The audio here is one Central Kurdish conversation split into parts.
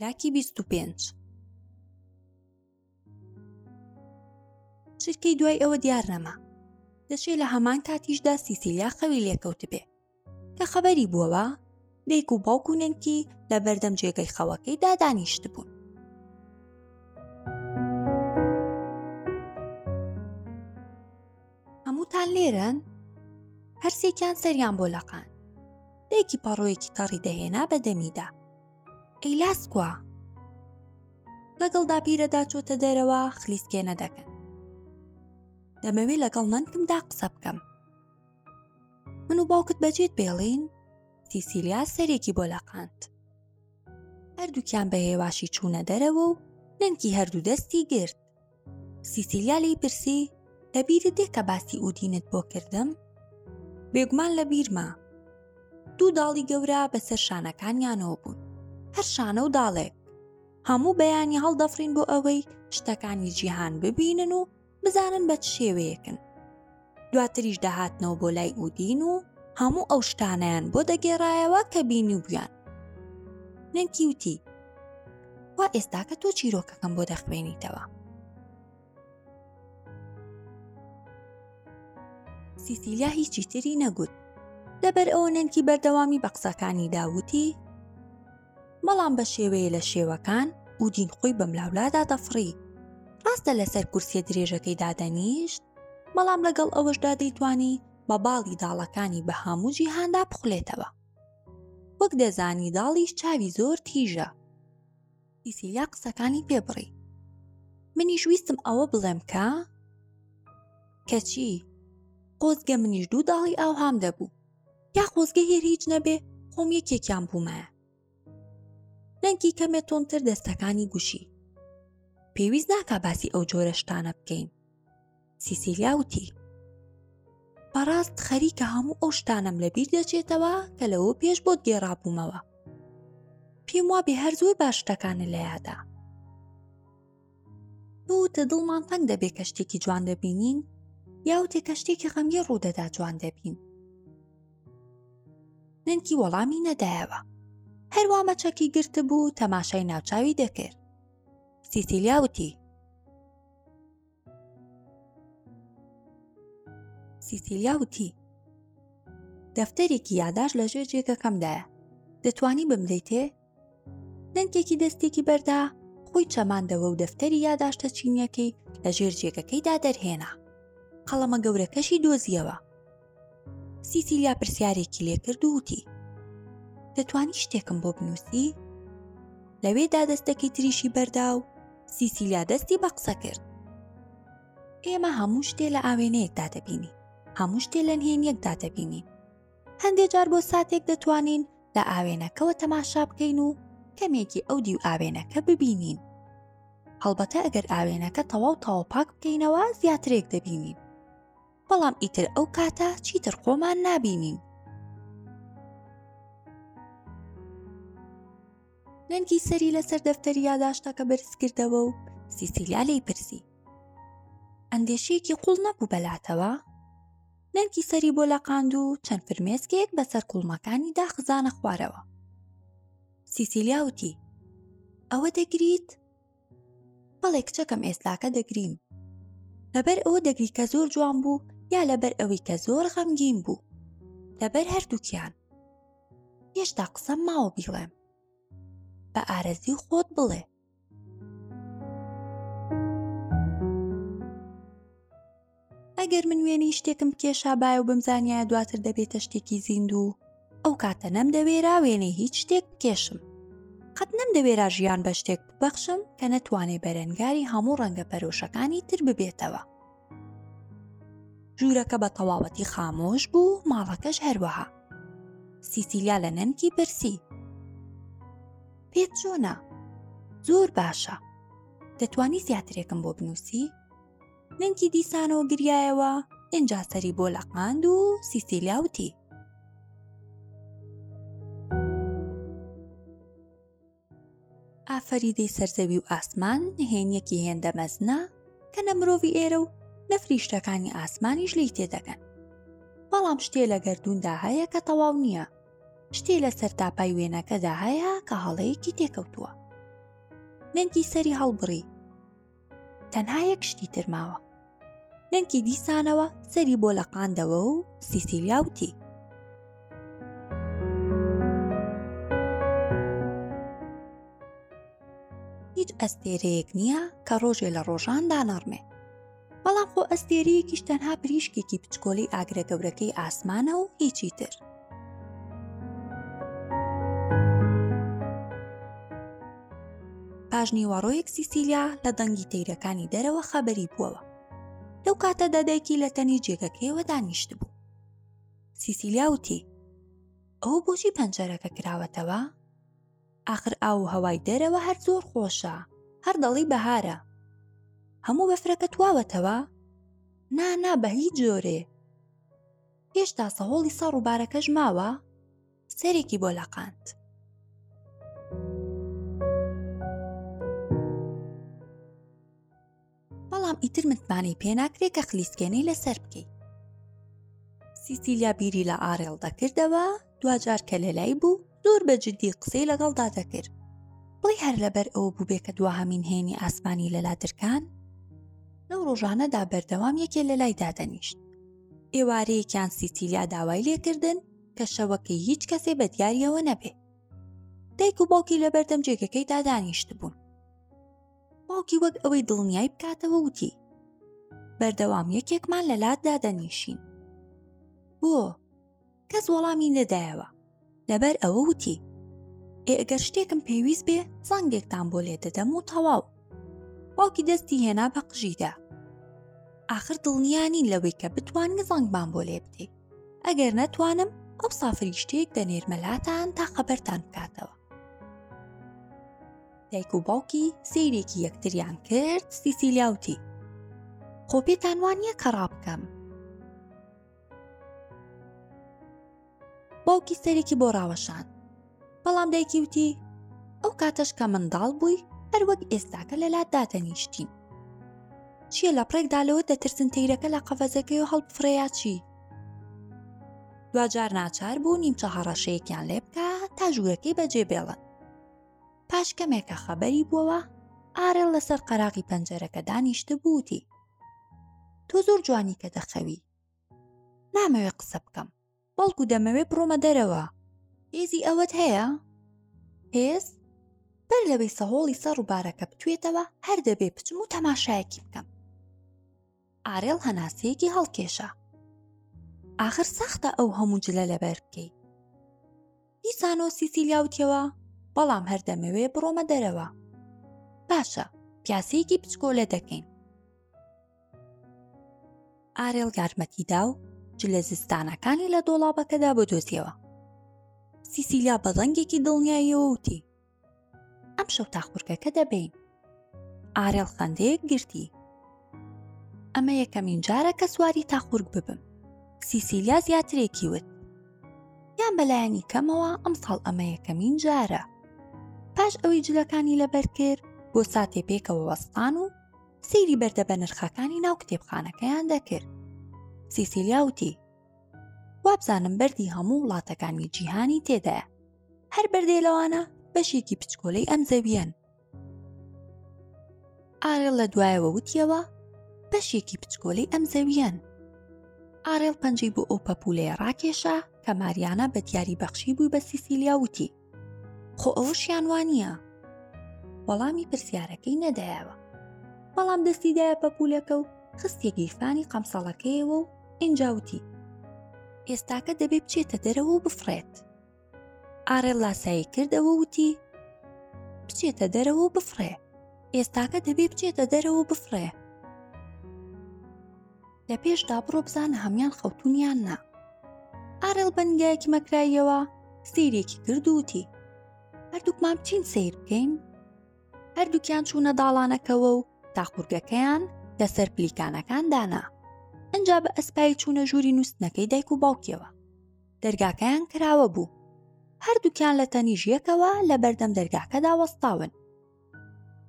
تراکی 25 چرکەی دوای ئەوە دیار نەما دەشێ لە هەمان کاتیشدا سیسیلیا خەوی لێکەوتبێ کە خەبەری بووەوە دەیک و باوک و نەنکی لە بەردەم جێگەی خەوەکەی دادانیشت بوون هەمووتان لێرن هەرسێکیان سەریان بۆ لەقان دایکی پەڕۆیەکی تەڕی دەهێنا بە دەمیدا ئەیلاس کوا لەگەڵ داپیرەدا چۆتە دەرەوە خلیسکێنە دەکەن دەمەوێت لەگەڵ نەنکمدا قسە بکەم من و باوکت بەجێت بێڵین سیسیلیا سەرێکی بۆ لەقاند هەردووکیان بە هێواشی چوونە دەرەوە و نەنکی هەردوو دەستی گرت سیسیلیا لی پرسی لەبیرت دێ کە باسی ئودینت بۆ کردم بێگومان لە بیرمە دوو داڵی گەورە بەسەر شانەکانیانەوە بوون هەر شانە و داڵێک هەموو بەیانی هەڵدەفرین بۆ ئەوەی شتەکانی جیهان ببینن و بزانن بە چ شێوەیەکن دواتریش دەهاتنەوە بۆ لای ئودین و هەموو ئەو شتانیان بۆ دەگێڕایەوە کە بینی و بیان نەنکی وتی وا ئێستاکە تۆ چیرۆکەکەم بۆ دەخوێنیتەوە سیسیلیا هیچی تری نەگوت لەبەر ئەوە نەنکی بەردەوامی بە قسەکانی داوتی بەڵام بە شێوەیە لە شێوەکان و دین خۆی بەم لاولادا دەفڕی ڕاستە لەسەر کورسیە درێژەکەی دادەنیشت بەڵام لەگەڵ ئەوەشدا دەیتوانی بە باڵی داڵەکانی بە هەموو جیهاندا بخولێتەوە وەک دەزانی داڵیش چاوی زۆر تیژە ئیسیلیا قسەکانی پێبڕی منیش ویستم ئەوە بڵێم کە کەچی قۆزگە منیش دوو داڵی ئاوهام دەبوو یا خۆزگە هێر هیچ نەبێ خۆم یەکێکیان بوومایە دەنگی کەمێ تۆنتر دەستەکانی گوشی پێویست ناکا باسی ئەو جۆرە شتانە بکەین سیسیلیا وتی بەڕاست خەریکە هەموو ئەو شتانم لە بیر دەچێتەوە کە لەوە پێش بۆت گێڕابوومەوە پێم وا بێ هەر زۆر باشتەکانە لە یادا بوتە دڵمان تەنگ دەبێ کە شتێکی جوان دەبینین یاوتێ کە شتێکی خەمگی ڕوودەدا جوان دەبین نەنکی وەڵامی نەدایەوە هەروە مەچەکی گرت بوو تەماشای ناوچاوی دەکرد سیسیلیا وتی سیسیلیا وتی دەفتەرێکی یاداش لە ژێر جێگەکەمدایە دەتوانی بمدەیتێ دەنکێکی دەستێکی بەردا خۆی چەماندەوە و دەفتەری یاداشتە چینیەکەی لە ژێر جێگەکەیدا دەرهێنا قەڵەمە گەورەکەشی دۆزیەوە سیسیلیا پرسیارێکی لێکرد و وتی دەتوانی شتێکم بۆ بنووسی لەوێدا دەستەکەی تریشی بەردا و سیسیلیا دەستی بە قسە کرد ئێمە هەموو شتێ لە ئاوێنەیەکدا دەبینی هەموو شتێ لە نهێنیەکدا دەبینی هەندێ جار بۆ ساتێک دەتوانین لە ئاوێنەکەوە تەماشا بکەین و کەمێکی ئەو دیو ئاوێنەکە ببینین هەڵبەتە ئەگەر ئاوێنەکە تەواو تاوە پاک بکەینەوە زیاترێک دەبینین بەڵام ئیتر ئەو کاتە چیتر خۆمان نابینین نەنگی سەری لەسەر دەفتەری یاداشتەکە بەرزکردەوە و سیسیلیا لی پرسی ئەندێشەیەکی قوڵ نەبوو بەلاتەوە نەنکی سەری بۆ لەقاند و چەند فرمێسکێک بەسەر کوڵمەکانی داخزانە خوارەوە سیسیلیاوتی ئەوە دەگریت بەڵێ کچەکەم ئێستاکە دەگریم لەبەر ئەوە دەگری کە زۆر جوان بوو یا لەبەر ئەوەی کە زۆر غەمگین بوو لەبەر هەردووکیان هێشتا قسەم ماوە بیڵێم بە ئارەزی خۆت بڵێ ئەگەر من وێنی شتێکم کێشابایە و بمزانایە دواتر دەبێتە شتێکی زیندوو ئەو کاتە نەم دەوێرا وێنێ هیچ شتێک بکێشم قەت نەم دەوێرا ژیان بە شتێک ببەخشم کە نەتوانێ بەرەنگاری هەموو ڕەنگە پەرۆشەکانی تر ببێتەوە ژوورەکە بە تەواوەتی خامۆش بوو ماڵەکەش هەروەها سیسیلیا لە نەنکی پرسی پێت چۆنا زۆر باشە دەتوانی زیاترێکم بۆ بنووسی نەنکی دیسانەوە گریایەوە ئینجا سەری بۆ لەقاند و سیسیلیاوتی ئافەریدەی سەرزەوی و ئاسمان نهێنیەکی هێندە مەزنە کە نە مرۆڤی ئێرە و نە فریشتەکانی ئاسمانیش لی تێدەگەن بەڵام شتێ لە گەردووندا هەیە کە تەواو نییە شتێ لە سەرتاپای وێنەکەدا هەیە کە هەڵەیەکی تێکەوتووە نەنگی سەری هەڵبڕی تەنها یەک شتی تر ماوە دەنکی دیسانەوە سەری بۆ لە قاندەوە و سیسیلیاوتی هیچ ئەستێرەیەک نییە کە ڕۆژێ لە ڕۆژاندا نەڕمێ بەڵام خۆ ئەستێریەکیش تەنها پریشکێکی بچکۆلی ئاگرە گەورەکەی ئاسمانە و هیچی تر پاژنیوەڕۆیەک سیسیلیا لە دەنگی تەیرەکانی دەرەوە خەبەری بووەوە لەو کاتە دادایکی لە تەنی جێگەکەیەوە دانیشت بوو سیسیلیا وتی ئەو بۆچی پەنجەرەکە کراوەتەوە ئاخر ئاو و هەوای دەرەوە هەر زۆر خۆشە هەر دەڵی بەهارە هەموو بەفرەکە تواوەتەوە نانا بە هیچ جۆرێ هێشتا سەهۆڵی سەڕ و بارەکەش ماوە سەرێکی بۆ لەقاند بەڵام ئیتر متمانەی پێناکرێ کە خلیسکێنەی لەسەر بکەیت سیسیلیا بیری لە ئارێڵ دەکردەوە دواجار کە لەلای بوو زۆر بە جددی قسەی لەگەڵدا دەکرد بڵی هەر لەبەر ئەوە بووبێ کە دواهمین هێنی ئاسمانی لە لادرکان لەو ڕۆژانەدا بەردەوام یەکێ لە لای دادەنیشت ئێوارەیەکیان سیسیلیا داوای لێکردن کە شەوەکەی هیچ کەسێ بە دیارەوە نەبێ دایک و باوکی لە بەردەم جێگەکەی دادانیشت بوون باوکی وەک ئەوەی دڵنیای بکاتەوە وتی بەردەوام یەکێکمان لە لات دادەنیشین بۆ کەس وەڵامی نەدایەوە لەبەر ئەوە وتی ئێگەر شتێکم پێویست بێ زەنگێکتان بۆ لێ دەدەم و تەواو باوکی دەستی هێنا بە قژیدا آخر دڵنیانی لەوەی کە بتوانین زەنگمان بۆ لێ بدەیت ئەگەر نەتوانم ئەو سافریشتێک دەنێرمەلاتان تا خەبەرتان بکاتەوە دایک و باوکی سیرێکی یەکتریان کرد سیسیلیاوتی خۆ پێتان وان یە کە ڕابکەم باوکی سەرێکی بۆ ڕاوەشان بەڵام دایکی وتی ئەو کاتەش کە منداڵ بووی هەروەک ئێستاکە لە لات داتەنیشتین چییە لە پڕێکدا لەوە دەترسن تەیرەکە لە قەفەزەکەی و هەڵبفرەیە چی دواجار ناچار بوو نیمچە هەڕەشەیەکیان لێ بکە تا ژوورەکەی بەجێ بێڵن پاش کەمێکە خەبەری بووەوە ئارێڵ لەسەر قەراغی پەنجەرەکە دانیشتە بووتی تۆ زۆر جوانی کە دەخەوی نامەوێ قسە بکەم بەڵکو دەمەوێ بڕۆمە دەرەوە هێزی ئەوەت هەیە هێز بەر لەوەی سەهۆڵی سەر ڕووبارەکە بتوێتەوە هەر دەبێ بچم و تەماشایەکی بکەم ئارێڵ هەناسەیەکی هەڵکێشا ئاخر سەختە ئەو هەموو جلە لەبەر بکەیت دیسانۆ سیسیلیا وتیەوە بەڵام هەر دەمەوێ بڕۆمە دەرەوە باشە پیاسەیەکی بچکۆ لێ دەکەین ئارێڵ یارمەتیدا و جلە زستانەکانی لە دۆڵابەکەدا بۆ دۆزیەوە سیسیلیا بە ڕەنگێکی دڵنیاییەوە وتی ئەم شەو تا خورکەکە دەبین ئارێڵ خەندەیەک گرتی ئەمە یەکەمین جارە کە سواری تا خورک ببم سیسیلیا زیاترێکی وت یان بەلایەنی کەمەوە ئەم ساڵ ئەمە یەکەمین جارە پاش ئەوەی جلەکانی لەبەر کرد بۆ ساتێ پێکەوە وەستان و سەیری بەردە بە نرخەکانی ناو کتێبخانەکەیان دەکرد سیسیلیا وتی وابزانم بەردی هەموو وڵاتەکانی جیهانی تێدایە هەر بەردێ لەوانە بەشێکی پچکۆلەی ئەم زەویەن ئارێڵ لە دوایەوە وتیەوە بەشێکی پچکۆلەی ئەم زەویەن ئارێڵ پەنجەی بۆ ئەو پەپولەیە ڕاکێشا کە ماریانە بە دیاری بەخشی بووی بە سیسیلیا وتی خۆ ئەوە شیان وانە وەڵامی پرسیارەکەی نەدایەوە بەڵام دەستیدایە پەپولەکە و خستیە گیرفانی قەمسەڵەکەیەوە و ئینجاوتی ئێستاکە دەبێ بچێتە دەرەوە و بفرێت ئارێڵ لاسایی کردەوە وتی بچێتە دەرەوە و بفڕێ ئێستاکە دەبێ بچێتە دەرەوە و بفڕێ لە پێشدا بڕۆ بزانە هەمان خەوتونیان نا ئارێڵ بەنگایەکی مەکراییەوە سیرێکی کرد وتی هەردووکمان بچین سیر بکەین هەردووکیان چوونە داڵانەکەوە و تاخورگەکەیان لەسەر پلیکانەکان دانا ئەجا بە ئەسپایی چوونە ژووری نووسنەکەی دایک و باوکیەوە دەرگاکەیان کراوە بوو هەردووکیان لە تەنیژ یەکەوە لە بەردەم دەرگاکەدا وەستاون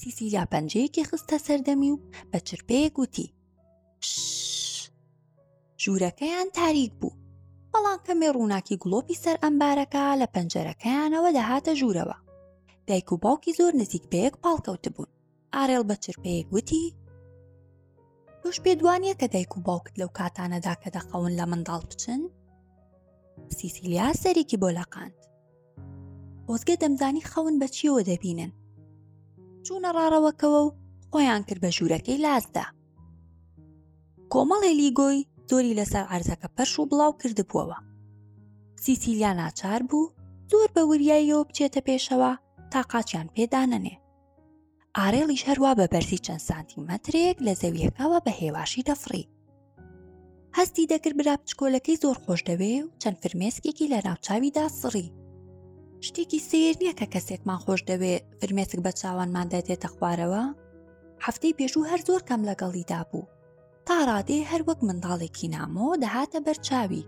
سیسیلیا پەنجەیەکی خستە سەردەمی و بە چرپەیە گوتی ژوورەکەیان تاریک بوو بەڵام کەمێ ڕووناکی گڵۆپی سەر ئەمبارەکە لە پەنجەرەکەیانەوە دەهاتە ژوورەوە دایک و باوکی زۆر نزیک بەیەک پاڵکەوت بوون ئارێڵ بە چرپەیەک وتی تۆش پێت وانە کە دایک و باوکت لەو کاتانەدا کە دەخەون لە منداڵ بچن سیسیلیا سەرێکی بۆ لەقاند خۆزگە دەمزانی خەون بە چیەوە دەبینن چوونە ڕاڕەوەکەوە و خۆیان کرد بە ژوورەکەی لازدا کۆمەڵێ لیگۆی زۆری لەسەر عرزەکە پەرش و بڵاو کردبووەوە سیسیلیا ناچار بوو زۆر بە وریاییەوە بچێتە پێشەوە تا قاچیان پێدانەنێ ئارێڵیش هەروە بە بەرزی چەند سانتیمەترێک لە زەویەکەوە بە هێواشی دەفڕی هەستی دەکرد برا بچکۆلەکەی زۆر خۆش دەوێ و چەند فرمێسکێکی لە ناوچاویدا سڕی شتێکی سیر نییە کە کەسێکمان خۆش دەوێ فرمێسک بە چاوانماندا دێتە خوارەوە هەفتەی پێشوو هەر زۆر کەم لەگەڵیدا بوو تا ڕادەی هەر وەک منداڵێکی نامۆ دەهاتە بەر چاوی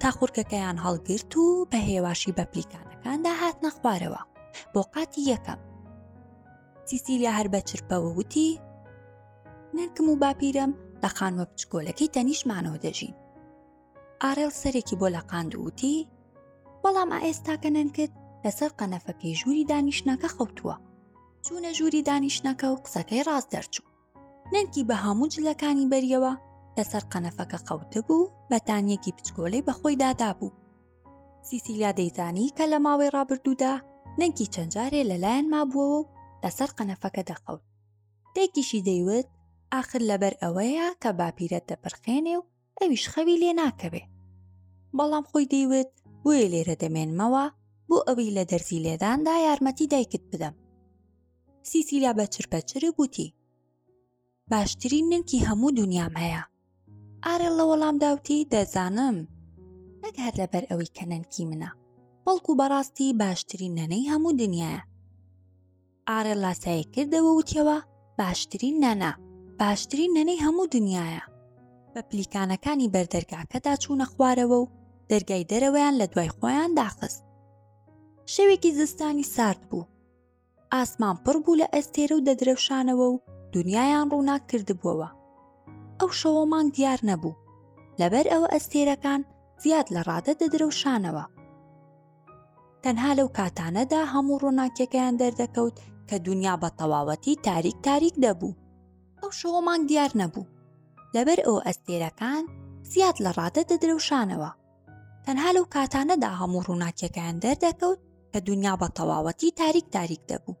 تا خورکەکەیان هەڵگرت و بە هێواشی بە پلیکانەکاندا هات نەخوارەوە بۆ قاتی یەکەم سیسیلیا هەر بە چرپەوە وتی نرکم و باپیرم لە خانوە بچکۆلەکەی تەنیشمانەوە دەژین ئارێڵ سەرێکی بۆ لە قاند وتی بەڵام ئائێستاکە نەنکت لەسەر قەنەفەکەی ژووری دانیشتنەکە خەوتووە چوونە ژووری دانیشتنەکە و قسەکەی ڕاست دەرچوو نەنکی بە هەموو جلەکانی بەریەوە لەسەر قەنەفەکە قەوتبوو بەتانیەکی بچکۆلەی بەخۆی دادابوو سیسیلیا دەیزانی کە لە ماوەی ڕابردوودا نەنکی چەند جارێ لەلایەن مابووەوە و لەسەر قەنەفەکە دەخەوت دایکیشی دەیوت ئاخر لەبەر ئەوەیە کە باپیرەت دەپرخێنێ و ئەویش خەوی لێ ناکەوێ بەڵام خۆی دەیوت بۆیە لێرە دەمێنمەوە بۆ ئەوەی لە دەرزی لێداندا یارمەتی دایکت بدەم سیسیلا بە چرپەچرە گوتی باشترین نرکی هەموو دنیام هەیە ئارێڵ لە وەڵام داوتی دەزانم نەک هەر لەبەر ئەوەی کە نەنکی منە بەڵکو بەڕاستی باشترین نەنەی هەموو دنیاە ئارێ لاسایی کردەوە وتیەوە باشترین نەنە باشترین نەنەی هەموو دنیاە بە پلیکانەکانی بەردەرگاکەدا چوونە خوارەوە و دەرگای دەرەوەیان لە دوای خۆیان داخست شەوێکی زستانی سارد بوو ئاسمان پڕ بوو لە ئەستێرە و دەدرەوشانەوە و دنیایان ڕووناک کردبووەوە ئەو شەوە مانگ دیار نەبوو لەبەر ئەوە ئەستێرەکان زیاد لە ڕادە دەدرەوشانەوە تەنها لەو کاتانەدا هەموو ڕووناکیەکەیان دەردەکەوت کە دنیا بە تەواوەتی تاریک تاریک دەبوو ئەو شەوە مانگ دیار نەبوو لەبەر ئەو ئەستێرەکان زیاد لە ڕادە دەدرەوشانەوە تەنها لەو کاتانەدا هەموو ڕووناکیەکەیان دەردەکەوت کە دنیا بە تەواوەتی تاریک تاریک دەبوو